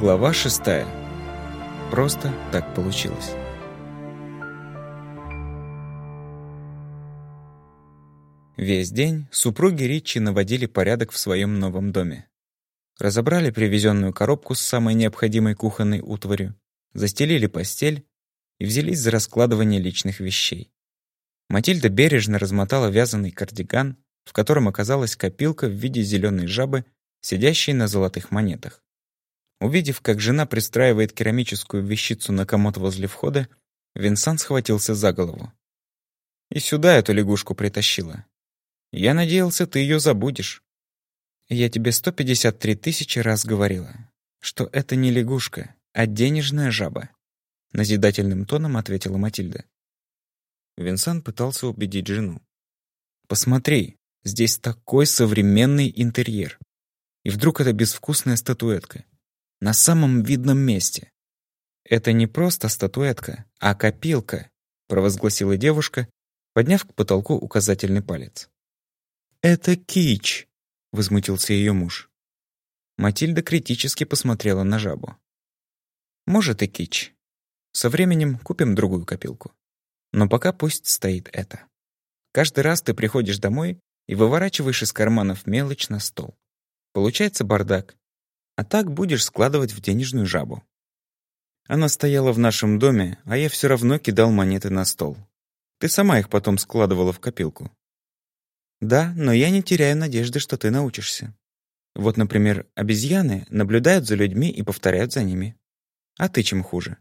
Глава шестая. Просто так получилось. Весь день супруги Ричи наводили порядок в своем новом доме. Разобрали привезенную коробку с самой необходимой кухонной утварью, застелили постель и взялись за раскладывание личных вещей. Матильда бережно размотала вязаный кардиган, в котором оказалась копилка в виде зеленой жабы, сидящей на золотых монетах. Увидев, как жена пристраивает керамическую вещицу на комод возле входа, Винсан схватился за голову. «И сюда эту лягушку притащила. Я надеялся, ты ее забудешь. Я тебе 153 тысячи раз говорила, что это не лягушка, а денежная жаба», назидательным тоном ответила Матильда. Винсан пытался убедить жену. «Посмотри, здесь такой современный интерьер. И вдруг это безвкусная статуэтка на самом видном месте. «Это не просто статуэтка, а копилка», провозгласила девушка, подняв к потолку указательный палец. «Это кич», — возмутился ее муж. Матильда критически посмотрела на жабу. «Может и кич. Со временем купим другую копилку. Но пока пусть стоит это. Каждый раз ты приходишь домой и выворачиваешь из карманов мелочь на стол. Получается бардак, а так будешь складывать в денежную жабу. Она стояла в нашем доме, а я все равно кидал монеты на стол. Ты сама их потом складывала в копилку. Да, но я не теряю надежды, что ты научишься. Вот, например, обезьяны наблюдают за людьми и повторяют за ними. А ты чем хуже?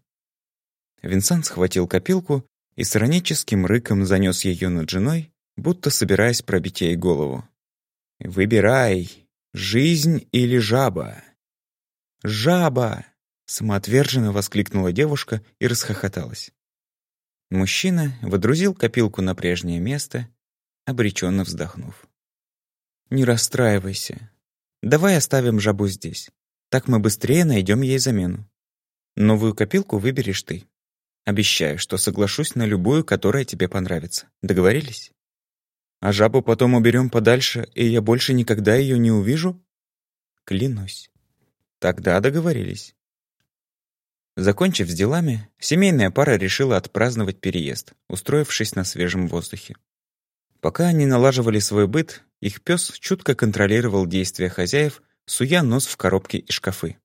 Винсент схватил копилку и с ироническим рыком занес ее над женой, будто собираясь пробить ей голову. «Выбирай, жизнь или жаба?» «Жаба!» — самоотверженно воскликнула девушка и расхохоталась. Мужчина водрузил копилку на прежнее место, обреченно вздохнув. «Не расстраивайся. Давай оставим жабу здесь. Так мы быстрее найдем ей замену. Новую копилку выберешь ты. Обещаю, что соглашусь на любую, которая тебе понравится. Договорились? А жабу потом уберем подальше, и я больше никогда ее не увижу? Клянусь. Тогда договорились. Закончив с делами, семейная пара решила отпраздновать переезд, устроившись на свежем воздухе. Пока они налаживали свой быт, их пес чутко контролировал действия хозяев, суя нос в коробки и шкафы.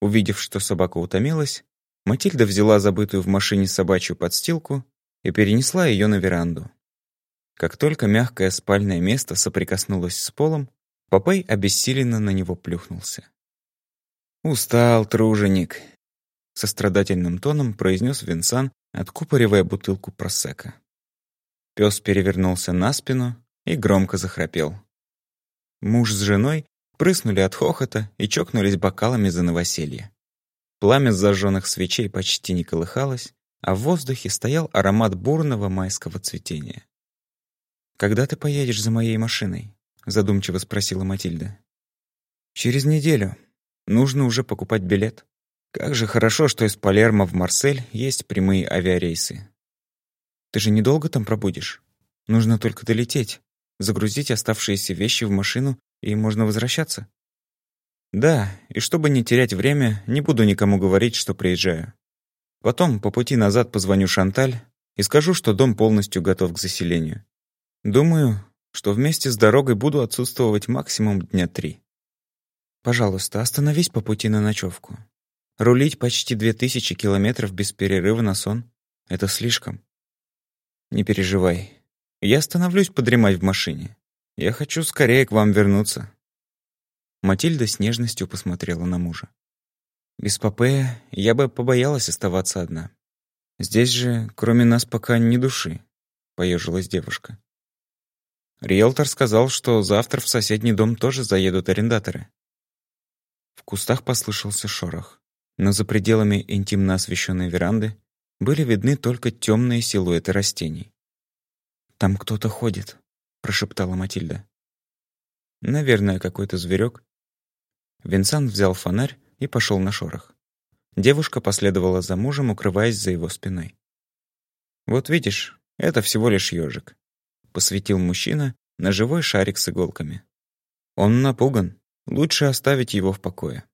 Увидев, что собака утомилась, Матильда взяла забытую в машине собачью подстилку и перенесла ее на веранду. Как только мягкое спальное место соприкоснулось с полом, Попей обессиленно на него плюхнулся. «Устал, труженик», — сострадательным тоном произнес Винсан, откупоривая бутылку просека. Пес перевернулся на спину и громко захрапел. Муж с женой прыснули от хохота и чокнулись бокалами за новоселье. Пламя зажженных свечей почти не колыхалось, а в воздухе стоял аромат бурного майского цветения. «Когда ты поедешь за моей машиной?» — задумчиво спросила Матильда. «Через неделю», Нужно уже покупать билет. Как же хорошо, что из Палермо в Марсель есть прямые авиарейсы. Ты же недолго там пробудешь? Нужно только долететь, загрузить оставшиеся вещи в машину, и можно возвращаться. Да, и чтобы не терять время, не буду никому говорить, что приезжаю. Потом по пути назад позвоню Шанталь и скажу, что дом полностью готов к заселению. Думаю, что вместе с дорогой буду отсутствовать максимум дня три. Пожалуйста, остановись по пути на ночевку. Рулить почти две тысячи километров без перерыва на сон — это слишком. Не переживай. Я остановлюсь подремать в машине. Я хочу скорее к вам вернуться. Матильда с нежностью посмотрела на мужа. Без Попея я бы побоялась оставаться одна. Здесь же, кроме нас, пока ни души, — поежилась девушка. Риэлтор сказал, что завтра в соседний дом тоже заедут арендаторы. В кустах послышался шорох, но за пределами интимно освещенной веранды были видны только темные силуэты растений. «Там кто-то ходит», — прошептала Матильда. «Наверное, какой-то зверек». Винсан взял фонарь и пошел на шорох. Девушка последовала за мужем, укрываясь за его спиной. «Вот видишь, это всего лишь ежик», — посветил мужчина на живой шарик с иголками. «Он напуган. Лучше оставить его в покое.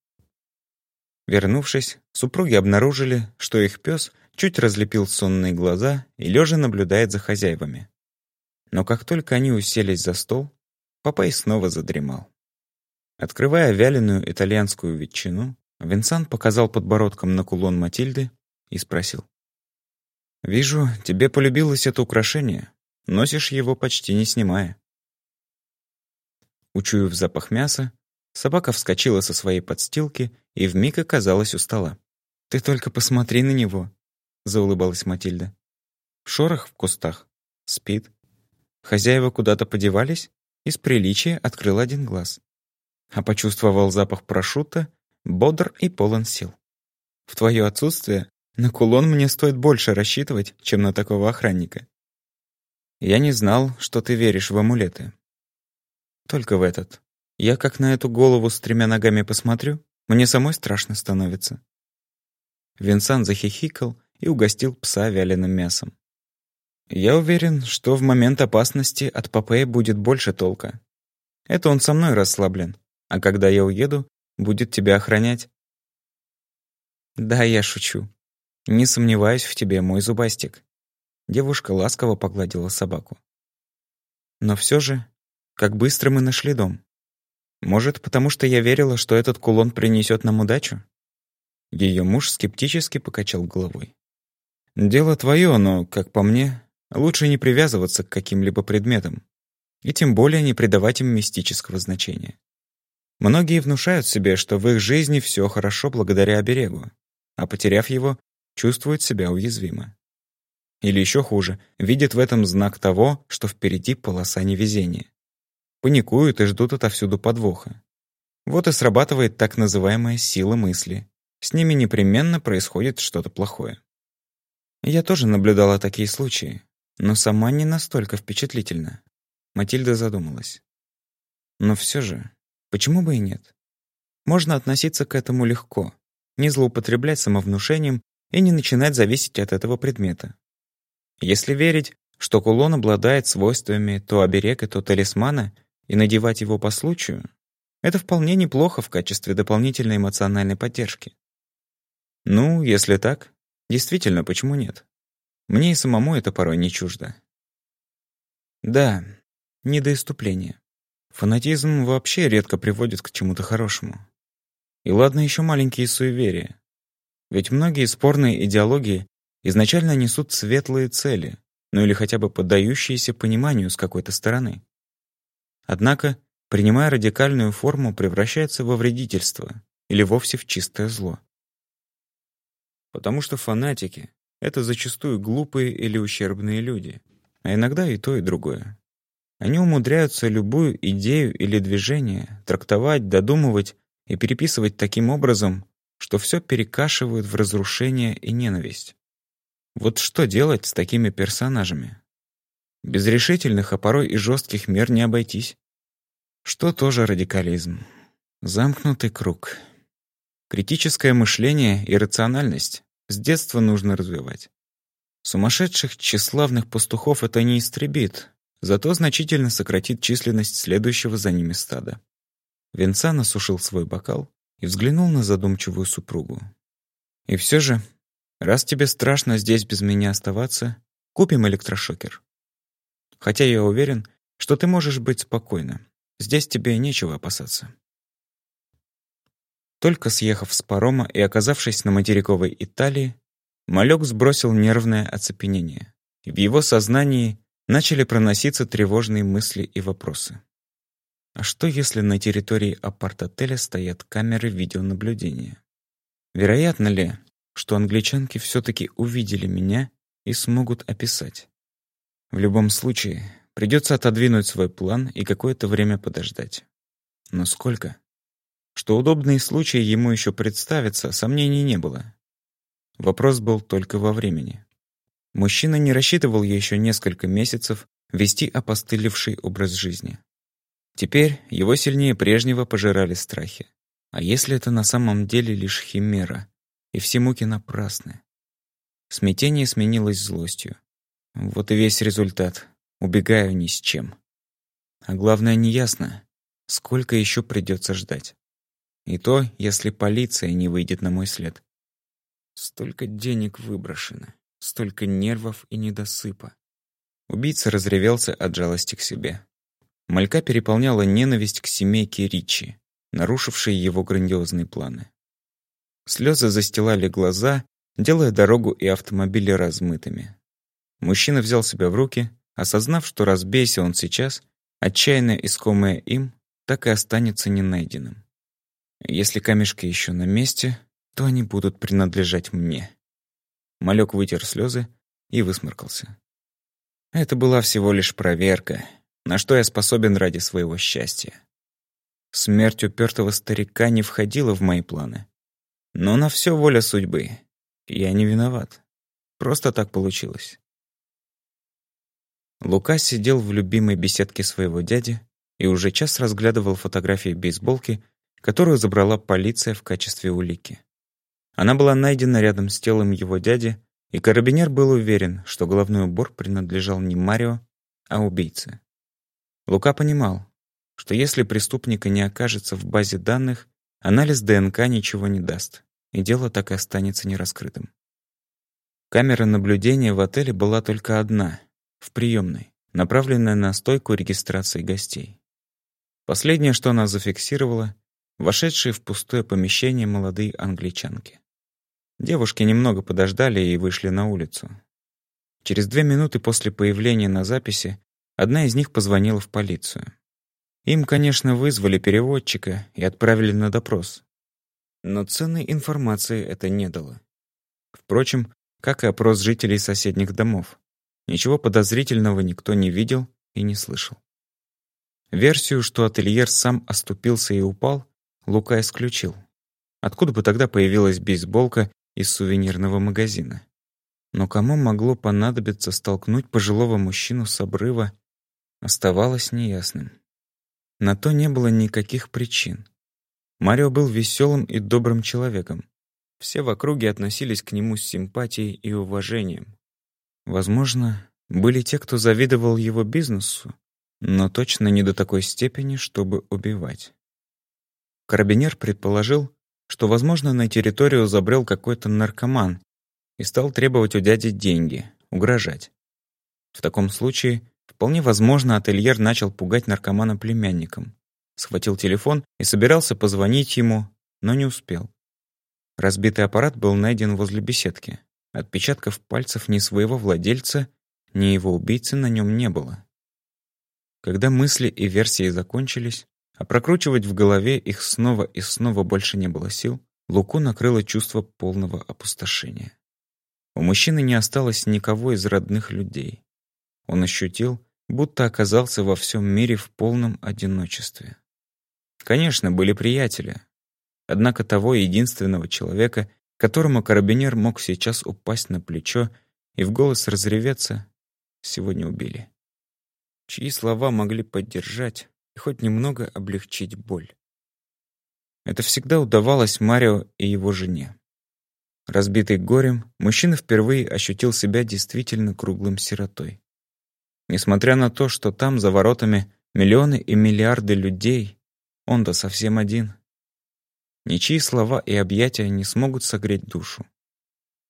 Вернувшись, супруги обнаружили, что их пес чуть разлепил сонные глаза и лежа наблюдает за хозяевами. Но как только они уселись за стол, Папай снова задремал. Открывая вяленую итальянскую ветчину, Винсан показал подбородком на кулон Матильды и спросил. «Вижу, тебе полюбилось это украшение. Носишь его почти не снимая». Учуяв запах мяса, собака вскочила со своей подстилки и вмиг оказалась у стола. «Ты только посмотри на него», — заулыбалась Матильда. Шорох в кустах. Спит. Хозяева куда-то подевались, из приличия открыл один глаз. А почувствовал запах прошутто, бодр и полон сил. В твое отсутствие на кулон мне стоит больше рассчитывать, чем на такого охранника. Я не знал, что ты веришь в амулеты. Только в этот. Я как на эту голову с тремя ногами посмотрю, мне самой страшно становится. Винсан захихикал и угостил пса вяленым мясом. Я уверен, что в момент опасности от Попея будет больше толка. Это он со мной расслаблен, а когда я уеду, будет тебя охранять. Да, я шучу. Не сомневаюсь в тебе, мой зубастик. Девушка ласково погладила собаку. Но все же, как быстро мы нашли дом. Может, потому что я верила, что этот кулон принесет нам удачу? Ее муж скептически покачал головой. Дело твое, но, как по мне, Лучше не привязываться к каким-либо предметам, и тем более не придавать им мистического значения. Многие внушают себе, что в их жизни все хорошо благодаря оберегу, а потеряв его, чувствуют себя уязвимо. Или еще хуже, видят в этом знак того, что впереди полоса невезения. Паникуют и ждут отовсюду подвоха. Вот и срабатывает так называемая сила мысли. С ними непременно происходит что-то плохое. Я тоже наблюдала такие случаи, но сама не настолько впечатлительна. Матильда задумалась. Но все же, почему бы и нет? Можно относиться к этому легко, не злоупотреблять самовнушением и не начинать зависеть от этого предмета. Если верить, что кулон обладает свойствами то оберега, то талисмана, и надевать его по случаю, это вполне неплохо в качестве дополнительной эмоциональной поддержки. Ну, если так, действительно, почему нет? Мне и самому это порой не чуждо. Да, не. Фанатизм вообще редко приводит к чему-то хорошему. И ладно еще маленькие суеверия. Ведь многие спорные идеологии изначально несут светлые цели, ну или хотя бы поддающиеся пониманию с какой-то стороны. Однако, принимая радикальную форму, превращается во вредительство или вовсе в чистое зло. Потому что фанатики это зачастую глупые или ущербные люди, а иногда и то, и другое. Они умудряются любую идею или движение трактовать, додумывать и переписывать таким образом, что все перекашивают в разрушение и ненависть. Вот что делать с такими персонажами? Без решительных, а порой и жестких мер не обойтись. Что тоже радикализм? Замкнутый круг. Критическое мышление и рациональность с детства нужно развивать. Сумасшедших тщеславных пастухов это не истребит, зато значительно сократит численность следующего за ними стада. Венцан осушил свой бокал и взглянул на задумчивую супругу. «И все же, раз тебе страшно здесь без меня оставаться, купим электрошокер. Хотя я уверен, что ты можешь быть спокойна. Здесь тебе нечего опасаться». Только съехав с парома и оказавшись на материковой Италии, Малек сбросил нервное оцепенение. В его сознании начали проноситься тревожные мысли и вопросы. А что, если на территории апарт-отеля стоят камеры видеонаблюдения? Вероятно ли, что англичанки все-таки увидели меня и смогут описать? В любом случае, придется отодвинуть свой план и какое-то время подождать. Но сколько? Что удобные случаи ему еще представятся, сомнений не было. Вопрос был только во времени. Мужчина не рассчитывал еще несколько месяцев вести опостылевший образ жизни. Теперь его сильнее прежнего пожирали страхи. А если это на самом деле лишь химера, и все муки напрасны? Смятение сменилось злостью. Вот и весь результат. Убегаю ни с чем. А главное, неясно, сколько еще придется ждать. И то, если полиция не выйдет на мой след. Столько денег выброшено, столько нервов и недосыпа. Убийца разревелся от жалости к себе. Малька переполняла ненависть к семейке Ричи, нарушившей его грандиозные планы. Слезы застилали глаза, делая дорогу и автомобили размытыми. Мужчина взял себя в руки, осознав, что разбейся он сейчас, отчаянно искомое им, так и останется ненайденным. Если камешки еще на месте, то они будут принадлежать мне. Малек вытер слезы и высморкался. Это была всего лишь проверка, на что я способен ради своего счастья. Смерть упертого старика не входила в мои планы. Но на все воля судьбы. Я не виноват. Просто так получилось. Лука сидел в любимой беседке своего дяди и уже час разглядывал фотографии бейсболки, которую забрала полиция в качестве улики. Она была найдена рядом с телом его дяди, и карабинер был уверен, что головной убор принадлежал не Марио, а убийце. Лука понимал, что если преступника не окажется в базе данных, анализ ДНК ничего не даст, и дело так и останется нераскрытым. Камера наблюдения в отеле была только одна, в приемной, направленная на стойку регистрации гостей. Последнее, что она зафиксировала, вошедшие в пустое помещение молодые англичанки. Девушки немного подождали и вышли на улицу. Через две минуты после появления на записи одна из них позвонила в полицию. Им, конечно, вызвали переводчика и отправили на допрос. Но ценной информации это не дало. Впрочем, как и опрос жителей соседних домов. Ничего подозрительного никто не видел и не слышал. Версию, что ательер сам оступился и упал, Лука исключил. Откуда бы тогда появилась бейсболка из сувенирного магазина? Но кому могло понадобиться столкнуть пожилого мужчину с обрыва, оставалось неясным. На то не было никаких причин. Марио был веселым и добрым человеком. Все в округе относились к нему с симпатией и уважением. Возможно, были те, кто завидовал его бизнесу, но точно не до такой степени, чтобы убивать. Карабинер предположил, что, возможно, на территорию забрел какой-то наркоман и стал требовать у дяди деньги, угрожать. В таком случае, вполне возможно, ательер начал пугать наркомана племянником, схватил телефон и собирался позвонить ему, но не успел. Разбитый аппарат был найден возле беседки. Отпечатков пальцев ни своего владельца, ни его убийцы на нем не было. Когда мысли и версии закончились, а прокручивать в голове их снова и снова больше не было сил, Луку накрыло чувство полного опустошения. У мужчины не осталось никого из родных людей. Он ощутил, будто оказался во всем мире в полном одиночестве. Конечно, были приятели. Однако того единственного человека, которому карабинер мог сейчас упасть на плечо и в голос разреветься, сегодня убили. Чьи слова могли поддержать, и хоть немного облегчить боль. Это всегда удавалось Марио и его жене. Разбитый горем, мужчина впервые ощутил себя действительно круглым сиротой. Несмотря на то, что там, за воротами, миллионы и миллиарды людей, он-то совсем один. Ничьи слова и объятия не смогут согреть душу.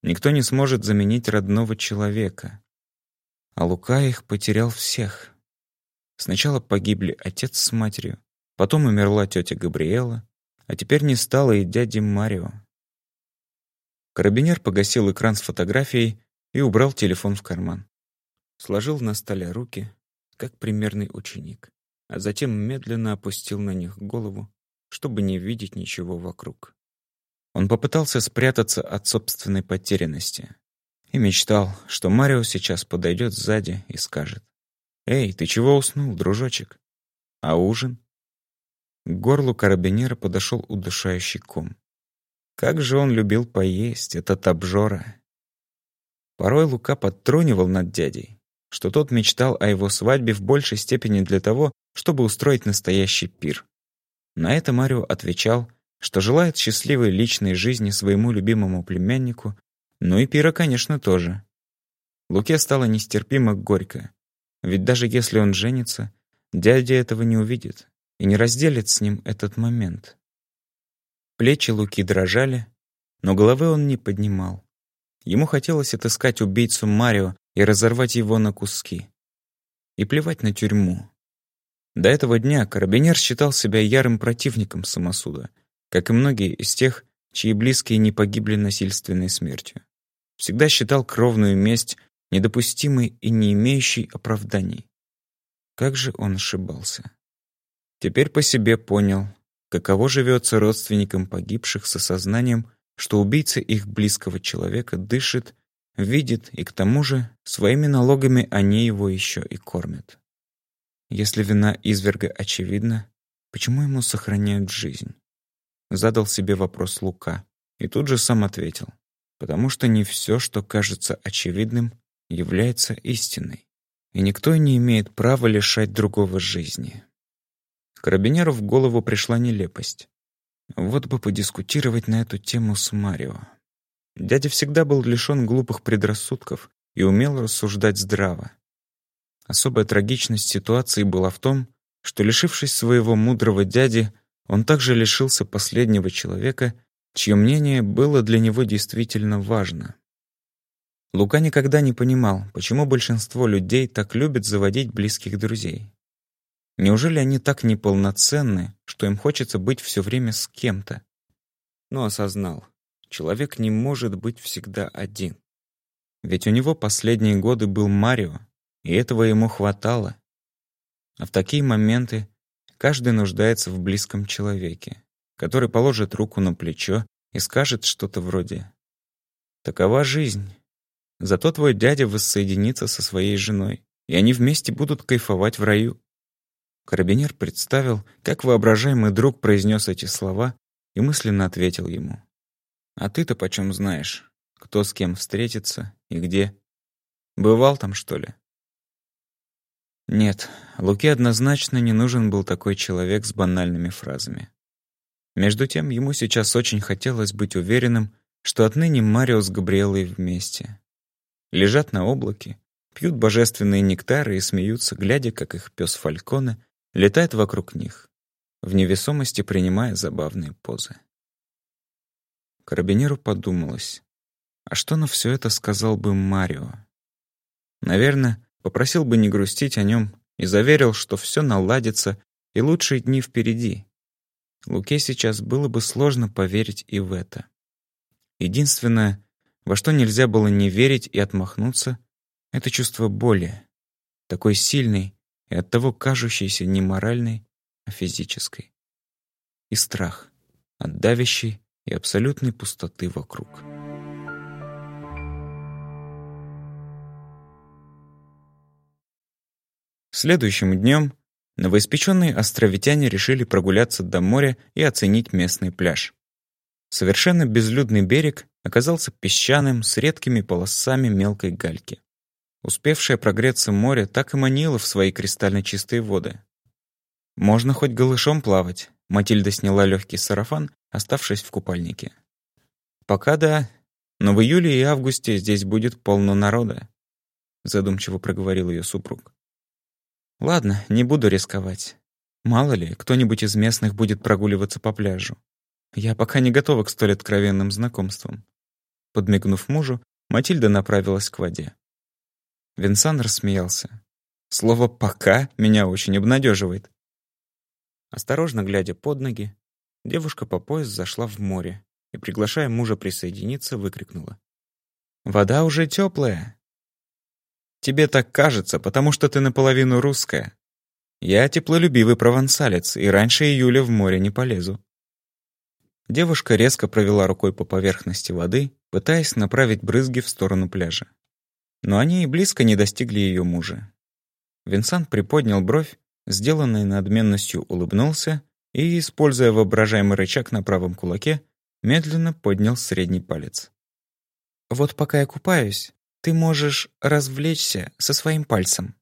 Никто не сможет заменить родного человека. А Лука их потерял всех. Сначала погибли отец с матерью, потом умерла тетя Габриэла, а теперь не стало и дяди Марио. Карабинер погасил экран с фотографией и убрал телефон в карман. Сложил на столе руки, как примерный ученик, а затем медленно опустил на них голову, чтобы не видеть ничего вокруг. Он попытался спрятаться от собственной потерянности и мечтал, что Марио сейчас подойдет сзади и скажет «Эй, ты чего уснул, дружочек? А ужин?» К горлу карабинера подошел удушающий ком. Как же он любил поесть, этот обжора. Порой Лука подтрунивал над дядей, что тот мечтал о его свадьбе в большей степени для того, чтобы устроить настоящий пир. На это Марио отвечал, что желает счастливой личной жизни своему любимому племяннику, ну и пира, конечно, тоже. Луке стало нестерпимо горько, ведь даже если он женится, дядя этого не увидит и не разделит с ним этот момент. Плечи Луки дрожали, но головы он не поднимал. Ему хотелось отыскать убийцу Марио и разорвать его на куски. И плевать на тюрьму. До этого дня карабинер считал себя ярым противником самосуда, как и многие из тех, чьи близкие не погибли насильственной смертью. Всегда считал кровную месть недопустимой и не имеющей оправданий. Как же он ошибался. Теперь по себе понял, каково живется родственникам погибших с осознанием, что убийца их близкого человека дышит, видит и к тому же своими налогами они его еще и кормят. Если вина изверга очевидна, почему ему сохраняют жизнь? Задал себе вопрос Лука и тут же сам ответил. Потому что не все, что кажется очевидным, является истиной, и никто не имеет права лишать другого жизни. Карабинеру в голову пришла нелепость. Вот бы подискутировать на эту тему с Марио. Дядя всегда был лишён глупых предрассудков и умел рассуждать здраво. Особая трагичность ситуации была в том, что, лишившись своего мудрого дяди, он также лишился последнего человека, чье мнение было для него действительно важно. Лука никогда не понимал, почему большинство людей так любят заводить близких друзей. Неужели они так неполноценны, что им хочется быть все время с кем-то? Но осознал, человек не может быть всегда один. Ведь у него последние годы был Марио, и этого ему хватало. А в такие моменты каждый нуждается в близком человеке, который положит руку на плечо и скажет что-то вроде «Такова жизнь. Зато твой дядя воссоединится со своей женой, и они вместе будут кайфовать в раю». Карабинер представил, как воображаемый друг произнес эти слова и мысленно ответил ему. «А ты-то почем знаешь, кто с кем встретится и где? Бывал там, что ли?» Нет, Луке однозначно не нужен был такой человек с банальными фразами. Между тем, ему сейчас очень хотелось быть уверенным, что отныне Марио с Габриэлой вместе. Лежат на облаке, пьют божественные нектары и смеются, глядя, как их пес Фальконе летает вокруг них, в невесомости принимая забавные позы. Карабинеру подумалось, а что на все это сказал бы Марио? Наверное, Попросил бы не грустить о нем и заверил, что все наладится и лучшие дни впереди. Луке сейчас было бы сложно поверить и в это. Единственное, во что нельзя было не верить и отмахнуться, это чувство боли, такой сильной и оттого кажущейся не моральной, а физической. И страх от давящей и абсолютной пустоты вокруг. Следующим днем новоиспеченные островитяне решили прогуляться до моря и оценить местный пляж. Совершенно безлюдный берег оказался песчаным с редкими полосами мелкой гальки. Успевшее прогреться море так и манило в свои кристально чистые воды. «Можно хоть голышом плавать», — Матильда сняла легкий сарафан, оставшись в купальнике. «Пока да, но в июле и августе здесь будет полно народа», — задумчиво проговорил ее супруг. Ладно, не буду рисковать. Мало ли, кто-нибудь из местных будет прогуливаться по пляжу. Я пока не готова к столь откровенным знакомствам. Подмигнув мужу, Матильда направилась к воде. Винсан рассмеялся. Слово «пока» меня очень обнадеживает. Осторожно глядя под ноги, девушка по пояс зашла в море и, приглашая мужа присоединиться, выкрикнула. «Вода уже теплая. Тебе так кажется, потому что ты наполовину русская. Я теплолюбивый провансалец, и раньше июля в море не полезу». Девушка резко провела рукой по поверхности воды, пытаясь направить брызги в сторону пляжа. Но они и близко не достигли ее мужа. Винсант приподнял бровь, сделанной надменностью улыбнулся и, используя воображаемый рычаг на правом кулаке, медленно поднял средний палец. «Вот пока я купаюсь, ты можешь развлечься со своим пальцем».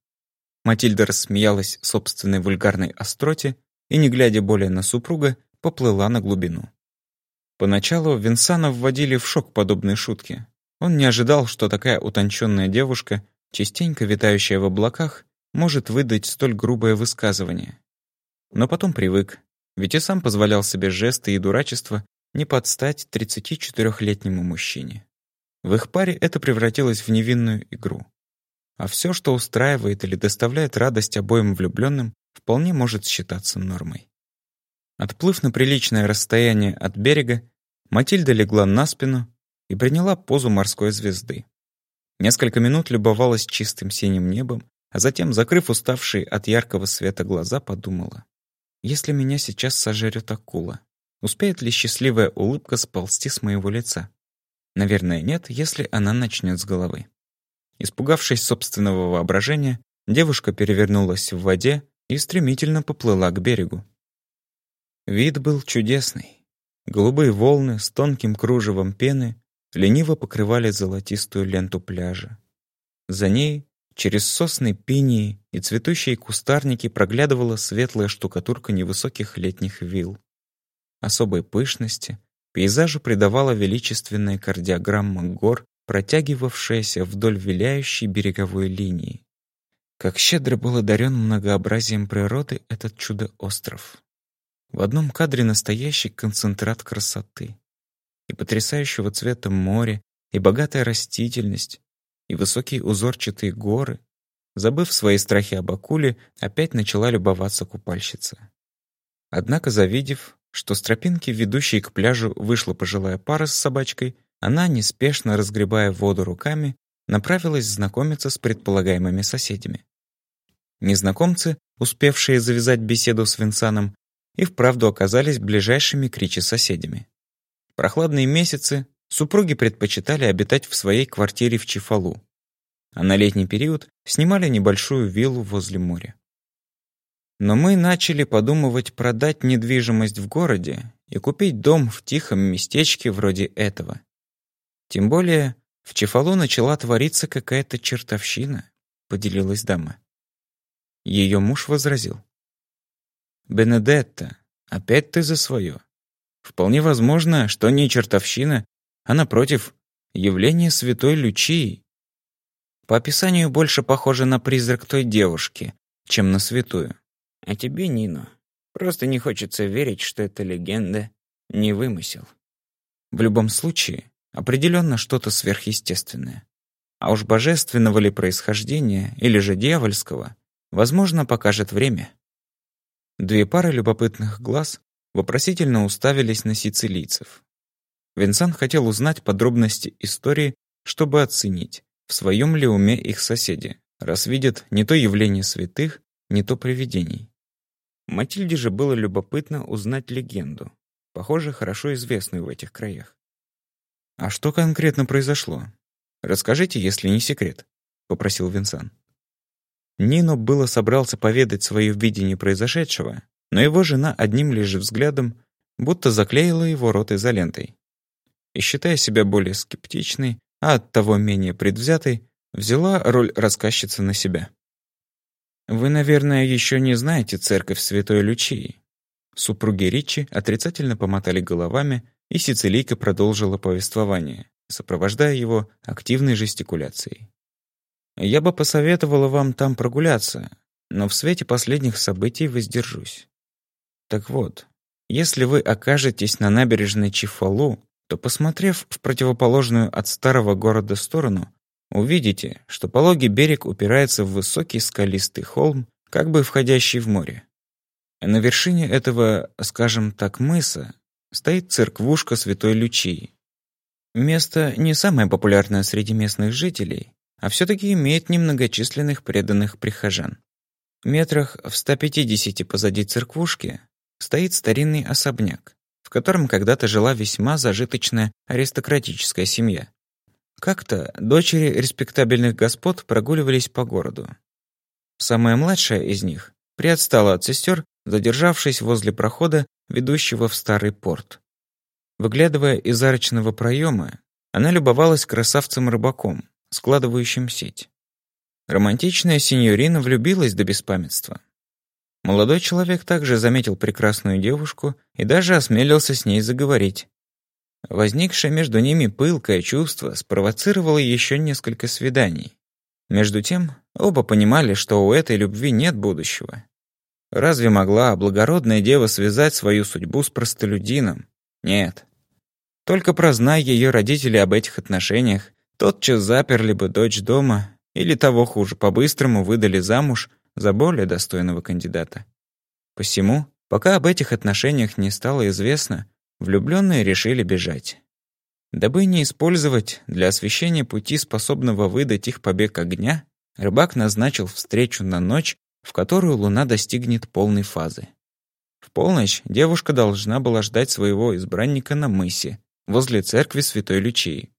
Матильда рассмеялась собственной вульгарной остроте и, не глядя более на супруга, поплыла на глубину. Поначалу Винсана вводили в шок подобные шутки. Он не ожидал, что такая утонченная девушка, частенько витающая в облаках, может выдать столь грубое высказывание. Но потом привык, ведь и сам позволял себе жесты и дурачество, не под стать 34-летнему мужчине. В их паре это превратилось в невинную игру. А все, что устраивает или доставляет радость обоим влюбленным, вполне может считаться нормой. Отплыв на приличное расстояние от берега, Матильда легла на спину и приняла позу морской звезды. Несколько минут любовалась чистым синим небом, а затем, закрыв уставшие от яркого света глаза, подумала. «Если меня сейчас сожрет акула, успеет ли счастливая улыбка сползти с моего лица? Наверное, нет, если она начнет с головы». Испугавшись собственного воображения, девушка перевернулась в воде и стремительно поплыла к берегу. Вид был чудесный. Голубые волны с тонким кружевом пены лениво покрывали золотистую ленту пляжа. За ней, через сосны пинии и цветущие кустарники, проглядывала светлая штукатурка невысоких летних вилл. Особой пышности пейзажу придавала величественная кардиограмма гор, протягивавшаяся вдоль виляющей береговой линии. Как щедро был одарен многообразием природы этот чудо-остров. В одном кадре настоящий концентрат красоты и потрясающего цвета море, и богатая растительность, и высокие узорчатые горы. Забыв свои страхи об акуле, опять начала любоваться купальщица. Однако, завидев, что с тропинки, ведущей к пляжу, вышла пожилая пара с собачкой, она, неспешно разгребая воду руками, направилась знакомиться с предполагаемыми соседями. Незнакомцы, успевшие завязать беседу с Винсаном, и вправду оказались ближайшими к Ричи соседями прохладные месяцы супруги предпочитали обитать в своей квартире в Чифалу, а на летний период снимали небольшую виллу возле моря. Но мы начали подумывать продать недвижимость в городе и купить дом в тихом местечке вроде этого. Тем более в Чефалу начала твориться какая-то чертовщина, поделилась дама. Ее муж возразил. «Бенедетта, опять ты за свое. Вполне возможно, что не чертовщина, а, напротив, явление святой Лючии. По описанию больше похоже на призрак той девушки, чем на святую. А тебе, Нино, просто не хочется верить, что эта легенда не вымысел. В любом случае, определенно что-то сверхъестественное. А уж божественного ли происхождения или же дьявольского, возможно, покажет время. Две пары любопытных глаз вопросительно уставились на сицилийцев. Винсан хотел узнать подробности истории, чтобы оценить, в своем ли уме их соседи, раз видят не то явление святых, не то привидений. Матильде же было любопытно узнать легенду, похоже, хорошо известную в этих краях. «А что конкретно произошло? Расскажите, если не секрет», — попросил Винсан. Нино было собрался поведать свое видение произошедшего, но его жена одним лишь взглядом будто заклеила его рот изолентой. И, считая себя более скептичной, а оттого менее предвзятой, взяла роль рассказчицы на себя. «Вы, наверное, еще не знаете церковь Святой Лючии». Супруги Ричи отрицательно помотали головами, и сицилийка продолжила повествование, сопровождая его активной жестикуляцией. «Я бы посоветовала вам там прогуляться, но в свете последних событий воздержусь. Так вот, если вы окажетесь на набережной Чифалу, то, посмотрев в противоположную от старого города сторону, увидите, что пологий берег упирается в высокий скалистый холм, как бы входящий в море. А на вершине этого, скажем так, мыса стоит церквушка Святой Лючии. Место не самое популярное среди местных жителей, а все-таки имеет немногочисленных преданных прихожан. Метрах в 150 позади церквушки стоит старинный особняк, в котором когда-то жила весьма зажиточная аристократическая семья. Как-то дочери респектабельных господ прогуливались по городу. Самая младшая из них приотстала от сестер, задержавшись возле прохода, ведущего в старый порт. Выглядывая из арочного проема, она любовалась красавцем-рыбаком, складывающим сеть. Романтичная синьорина влюбилась до беспамятства. Молодой человек также заметил прекрасную девушку и даже осмелился с ней заговорить. Возникшее между ними пылкое чувство спровоцировало еще несколько свиданий. Между тем, оба понимали, что у этой любви нет будущего. Разве могла благородная дева связать свою судьбу с простолюдином? Нет, Только прознай ее родители об этих отношениях, тотчас заперли бы дочь дома или того хуже, по-быстрому выдали замуж за более достойного кандидата. Посему, пока об этих отношениях не стало известно, влюбленные решили бежать. Дабы не использовать для освещения пути, способного выдать их побег огня, рыбак назначил встречу на ночь, в которую луна достигнет полной фазы. В полночь девушка должна была ждать своего избранника на мысе, возле церкви Святой Лючии.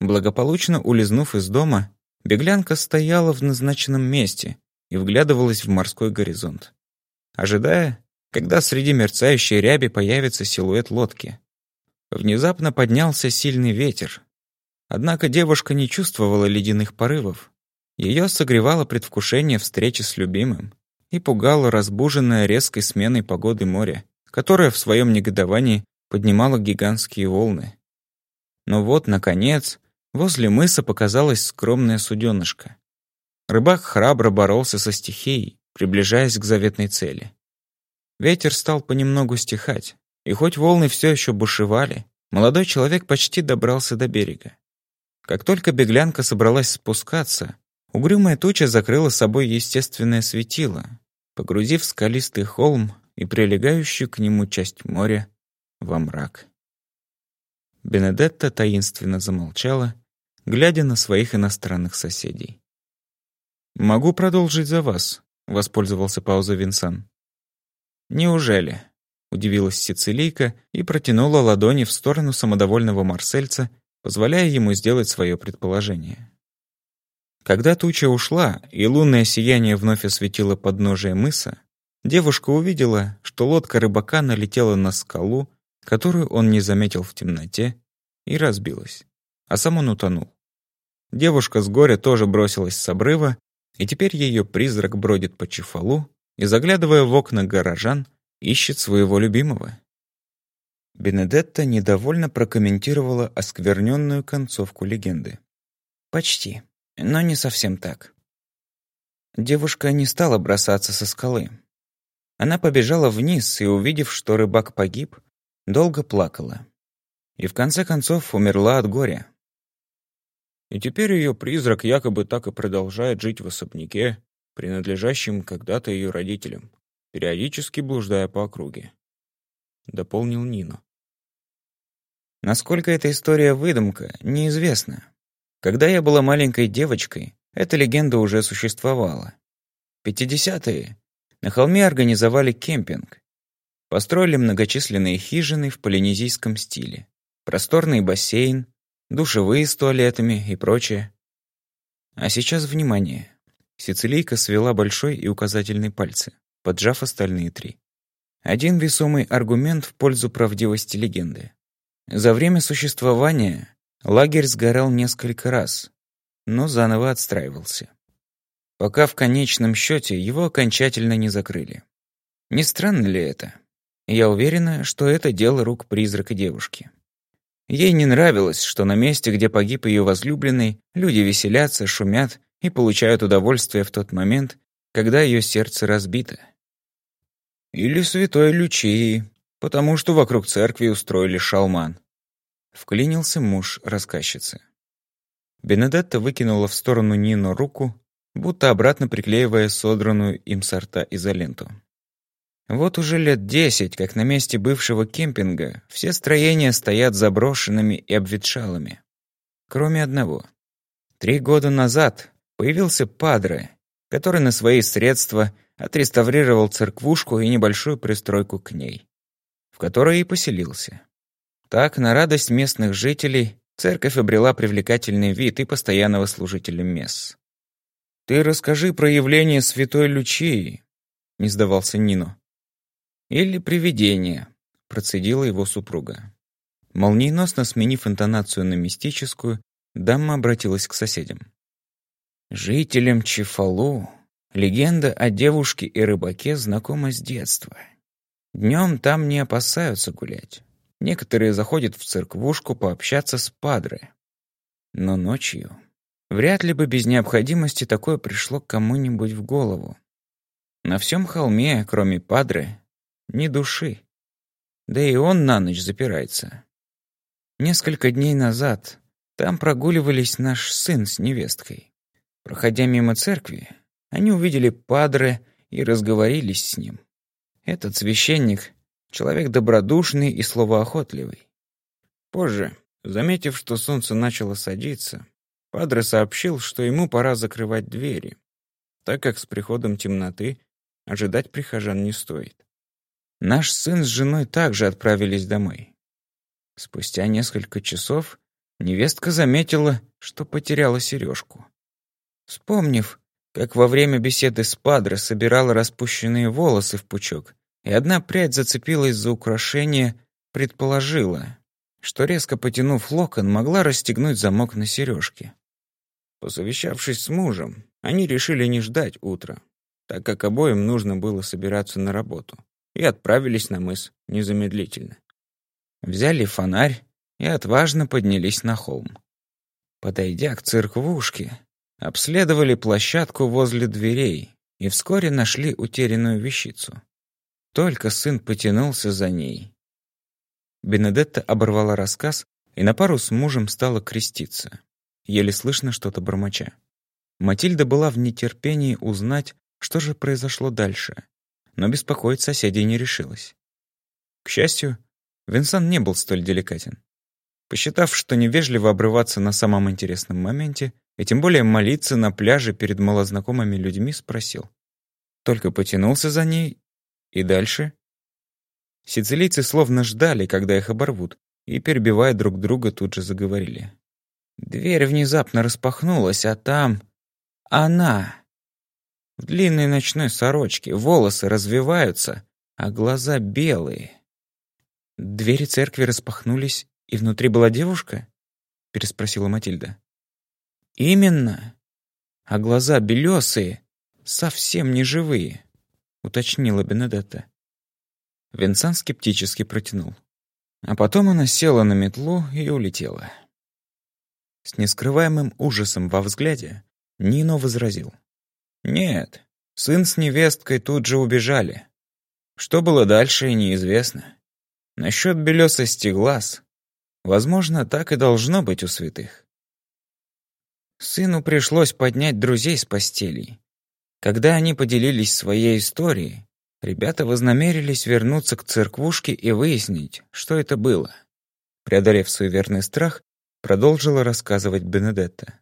Благополучно улизнув из дома, беглянка стояла в назначенном месте и вглядывалась в морской горизонт, ожидая, когда среди мерцающей ряби появится силуэт лодки. Внезапно поднялся сильный ветер. Однако девушка не чувствовала ледяных порывов. Ее согревало предвкушение встречи с любимым и пугало разбуженное резкой сменой погоды море, которое в своем негодовании поднимало гигантские волны. Но вот, наконец, возле мыса показалась скромная суденышка. Рыбак храбро боролся со стихией, приближаясь к заветной цели. Ветер стал понемногу стихать, и хоть волны все еще бушевали, молодой человек почти добрался до берега. Как только беглянка собралась спускаться, угрюмая туча закрыла собой естественное светило, погрузив скалистый холм и прилегающую к нему часть моря во мрак. Бенедетта таинственно замолчала, глядя на своих иностранных соседей. «Могу продолжить за вас», — воспользовался паузой Винсан. «Неужели?» — удивилась Сицилийка и протянула ладони в сторону самодовольного марсельца, позволяя ему сделать свое предположение. Когда туча ушла, и лунное сияние вновь осветило подножие мыса, девушка увидела, что лодка рыбака налетела на скалу, которую он не заметил в темноте, и разбилась, а сам он утонул. Девушка с горя тоже бросилась с обрыва, и теперь ее призрак бродит по чефалу, и, заглядывая в окна горожан, ищет своего любимого. Бенедетта недовольно прокомментировала оскверненную концовку легенды. «Почти, но не совсем так». Девушка не стала бросаться со скалы. Она побежала вниз и, увидев, что рыбак погиб, долго плакала. И в конце концов умерла от горя. И теперь ее призрак якобы так и продолжает жить в особняке, принадлежащим когда-то ее родителям, периодически блуждая по округе. Дополнил Нину. Насколько эта история выдумка, неизвестно. Когда я была маленькой девочкой, эта легенда уже существовала. В 50-е на холме организовали кемпинг. Построили многочисленные хижины в полинезийском стиле, просторный бассейн, душевые с туалетами и прочее. А сейчас внимание. Сицилийка свела большой и указательный пальцы, поджав остальные три. Один весомый аргумент в пользу правдивости легенды. За время существования лагерь сгорал несколько раз, но заново отстраивался. Пока в конечном счете его окончательно не закрыли. Не странно ли это? Я уверена, что это дело рук призрака девушки. Ей не нравилось, что на месте, где погиб ее возлюбленный, люди веселятся, шумят и получают удовольствие в тот момент, когда ее сердце разбито. Или святой Лючии, потому что вокруг церкви устроили шалман. Вклинился муж рассказчицы. Бенедетта выкинула в сторону Нину руку, будто обратно приклеивая содранную им сорта изоленту. Вот уже лет десять, как на месте бывшего кемпинга, все строения стоят заброшенными и обветшалыми. Кроме одного. Три года назад появился Падре, который на свои средства отреставрировал церквушку и небольшую пристройку к ней, в которой и поселился. Так, на радость местных жителей, церковь обрела привлекательный вид и постоянного служителя месс. «Ты расскажи про явление святой Лючии», — не сдавался Нино. «Или привидение», — процедила его супруга. Молниеносно сменив интонацию на мистическую, дама обратилась к соседям. Жителям Чефалу легенда о девушке и рыбаке знакома с детства. Днем там не опасаются гулять. Некоторые заходят в церквушку пообщаться с падре. Но ночью вряд ли бы без необходимости такое пришло кому-нибудь в голову. На всем холме, кроме падре, ни души. Да и он на ночь запирается. Несколько дней назад там прогуливались наш сын с невесткой. Проходя мимо церкви, они увидели падре и разговорились с ним. Этот священник — человек добродушный и словоохотливый. Позже, заметив, что солнце начало садиться, падре сообщил, что ему пора закрывать двери, так как с приходом темноты ожидать прихожан не стоит. Наш сын с женой также отправились домой. Спустя несколько часов невестка заметила, что потеряла сережку. Вспомнив, как во время беседы с Падре собирала распущенные волосы в пучок, и одна прядь зацепилась за украшение, предположила, что, резко потянув локон, могла расстегнуть замок на сережке. Посовещавшись с мужем, они решили не ждать утра, так как обоим нужно было собираться на работу, и отправились на мыс незамедлительно. Взяли фонарь и отважно поднялись на холм. Подойдя к церквушке, обследовали площадку возле дверей и вскоре нашли утерянную вещицу. Только сын потянулся за ней. Бенедетта оборвала рассказ и на пару с мужем стала креститься, еле слышно что-то бормоча. Матильда была в нетерпении узнать, что же произошло дальше, но беспокоить соседей не решилась. К счастью, Винсан не был столь деликатен. Посчитав, что невежливо обрываться на самом интересном моменте, и тем более молиться на пляже перед малознакомыми людьми, спросил. Только потянулся за ней, и дальше? Сицилийцы словно ждали, когда их оборвут, и, перебивая друг друга, тут же заговорили. Дверь внезапно распахнулась, а там... Она! В длинной ночной сорочке, волосы развиваются, а глаза белые. Двери церкви распахнулись, и внутри была девушка? Переспросила Матильда. «Именно. А глаза белесые, совсем не живые», — уточнила Бенедетта. Винсан скептически протянул. А потом она села на метлу и улетела. С нескрываемым ужасом во взгляде Нино возразил. «Нет, сын с невесткой тут же убежали. Что было дальше, неизвестно. Насчет белесости глаз, возможно, так и должно быть у святых. Сыну пришлось поднять друзей с постелей. Когда они поделились своей историей, ребята вознамерились вернуться к церквушке и выяснить, что это было. Преодолев суеверный страх, продолжила рассказывать Бенедетта.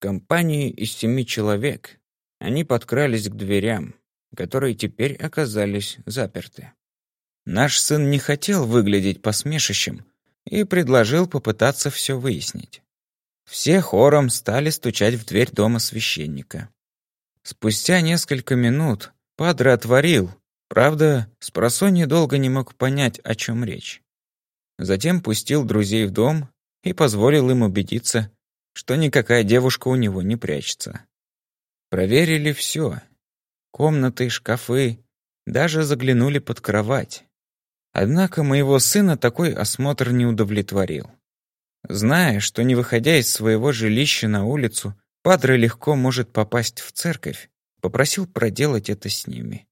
Компании из семи человек они подкрались к дверям, которые теперь оказались заперты. Наш сын не хотел выглядеть посмешищем и предложил попытаться все выяснить. Все хором стали стучать в дверь дома священника. Спустя несколько минут Падре отворил, правда, спросонья долго не мог понять, о чем речь. Затем пустил друзей в дом и позволил им убедиться, что никакая девушка у него не прячется. Проверили все. Комнаты, шкафы, даже заглянули под кровать. Однако моего сына такой осмотр не удовлетворил. Зная, что не выходя из своего жилища на улицу, Падре легко может попасть в церковь, попросил проделать это с ними.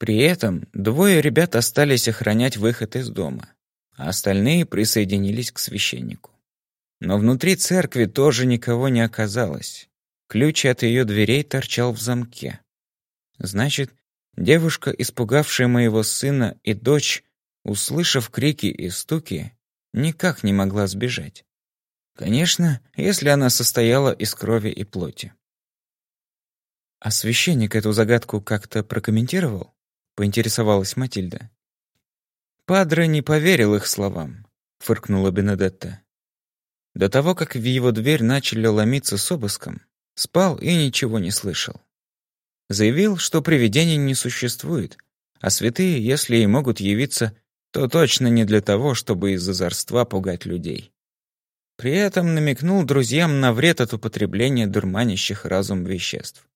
При этом двое ребят остались охранять выход из дома, а остальные присоединились к священнику. Но внутри церкви тоже никого не оказалось. Ключ от ее дверей торчал в замке. Значит, девушка, испугавшая моего сына и дочь, услышав крики и стуки, никак не могла сбежать. Конечно, если она состояла из крови и плоти. «А священник эту загадку как-то прокомментировал?» — поинтересовалась Матильда. «Падре не поверил их словам», — фыркнула Бенедетта. До того, как в его дверь начали ломиться с обыском, спал и ничего не слышал. Заявил, что привидений не существует, а святые, если и могут явиться, то точно не для того, чтобы из озорства пугать людей. При этом намекнул друзьям на вред от употребления дурманящих разум веществ.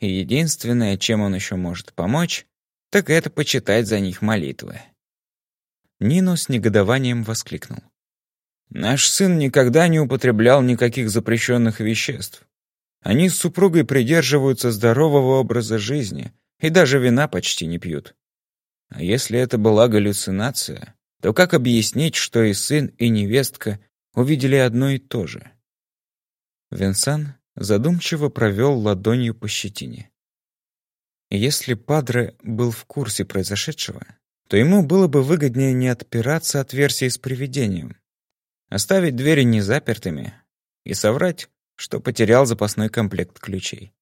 И единственное, чем он еще может помочь, так это почитать за них молитвы. Нино с негодованием воскликнул. «Наш сын никогда не употреблял никаких запрещенных веществ. Они с супругой придерживаются здорового образа жизни и даже вина почти не пьют. А если это была галлюцинация, то как объяснить, что и сын, и невестка увидели одно и то же? Винсан задумчиво провел ладонью по щетине. Если Падре был в курсе произошедшего, то ему было бы выгоднее не отпираться от версии с привидением, оставить двери незапертыми и соврать, что потерял запасной комплект ключей.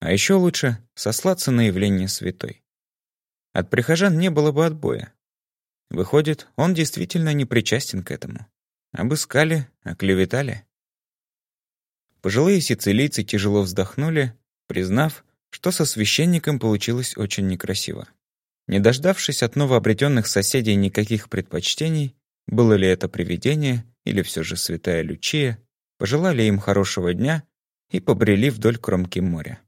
А еще лучше сослаться на явление святой. От прихожан не было бы отбоя. Выходит, он действительно не причастен к этому. Обыскали, оклеветали. Пожилые сицилийцы тяжело вздохнули, признав, что со священником получилось очень некрасиво. Не дождавшись от новообретенных соседей никаких предпочтений, было ли это привидение или все же святая Лючия, пожелали им хорошего дня и побрели вдоль кромки моря.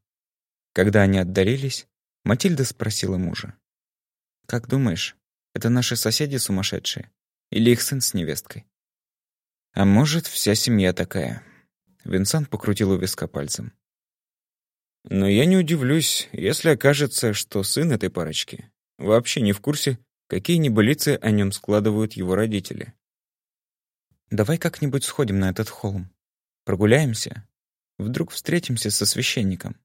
Когда они отдалились, Матильда спросила мужа. «Как думаешь, это наши соседи сумасшедшие? Или их сын с невесткой?» «А может, вся семья такая?» Винсент покрутил у виска пальцем. «Но я не удивлюсь, если окажется, что сын этой парочки вообще не в курсе, какие небылицы о нем складывают его родители. Давай как-нибудь сходим на этот холм. Прогуляемся. Вдруг встретимся со священником.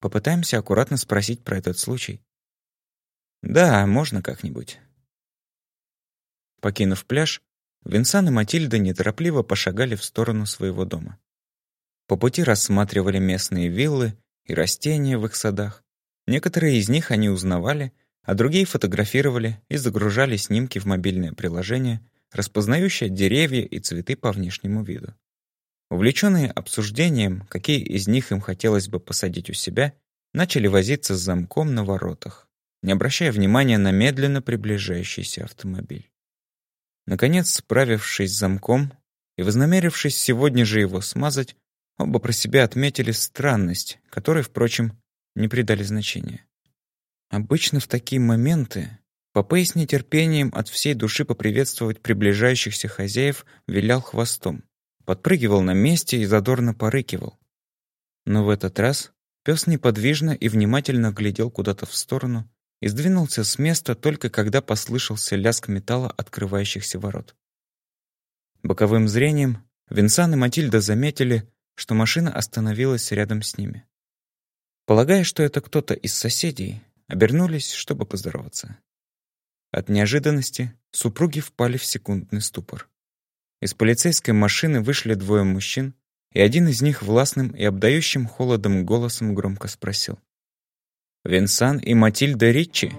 Попытаемся аккуратно спросить про этот случай. Да, можно как-нибудь. Покинув пляж, Винсан и Матильда неторопливо пошагали в сторону своего дома. По пути рассматривали местные виллы и растения в их садах. Некоторые из них они узнавали — а другие фотографировали и загружали снимки в мобильное приложение, распознающее деревья и цветы по внешнему виду. Увлеченные обсуждением, какие из них им хотелось бы посадить у себя, начали возиться с замком на воротах, не обращая внимания на медленно приближающийся автомобиль. Наконец, справившись с замком и вознамерившись сегодня же его смазать, оба про себя отметили странность, которой, впрочем, не придали значения. Обычно в такие моменты Попей с нетерпением от всей души поприветствовать приближающихся хозяев вилял хвостом, подпрыгивал на месте и задорно порыкивал. Но в этот раз пес неподвижно и внимательно глядел куда-то в сторону и сдвинулся с места только когда послышался лязг металла открывающихся ворот. Боковым зрением Винсан и Матильда заметили, что машина остановилась рядом с ними. Полагая, что это кто-то из соседей, обернулись, чтобы поздороваться. От неожиданности супруги впали в секундный ступор. Из полицейской машины вышли двое мужчин, и один из них властным и обдающим холодом голосом громко спросил. «Винсан и Матильда Ричи?»